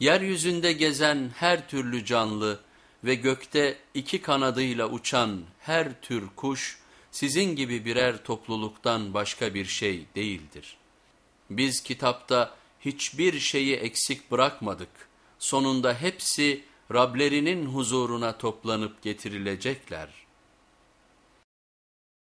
Yeryüzünde gezen her türlü canlı ve gökte iki kanadıyla uçan her tür kuş sizin gibi birer topluluktan başka bir şey değildir. Biz kitapta hiçbir şeyi eksik bırakmadık. Sonunda hepsi Rablerinin huzuruna toplanıp getirilecekler.''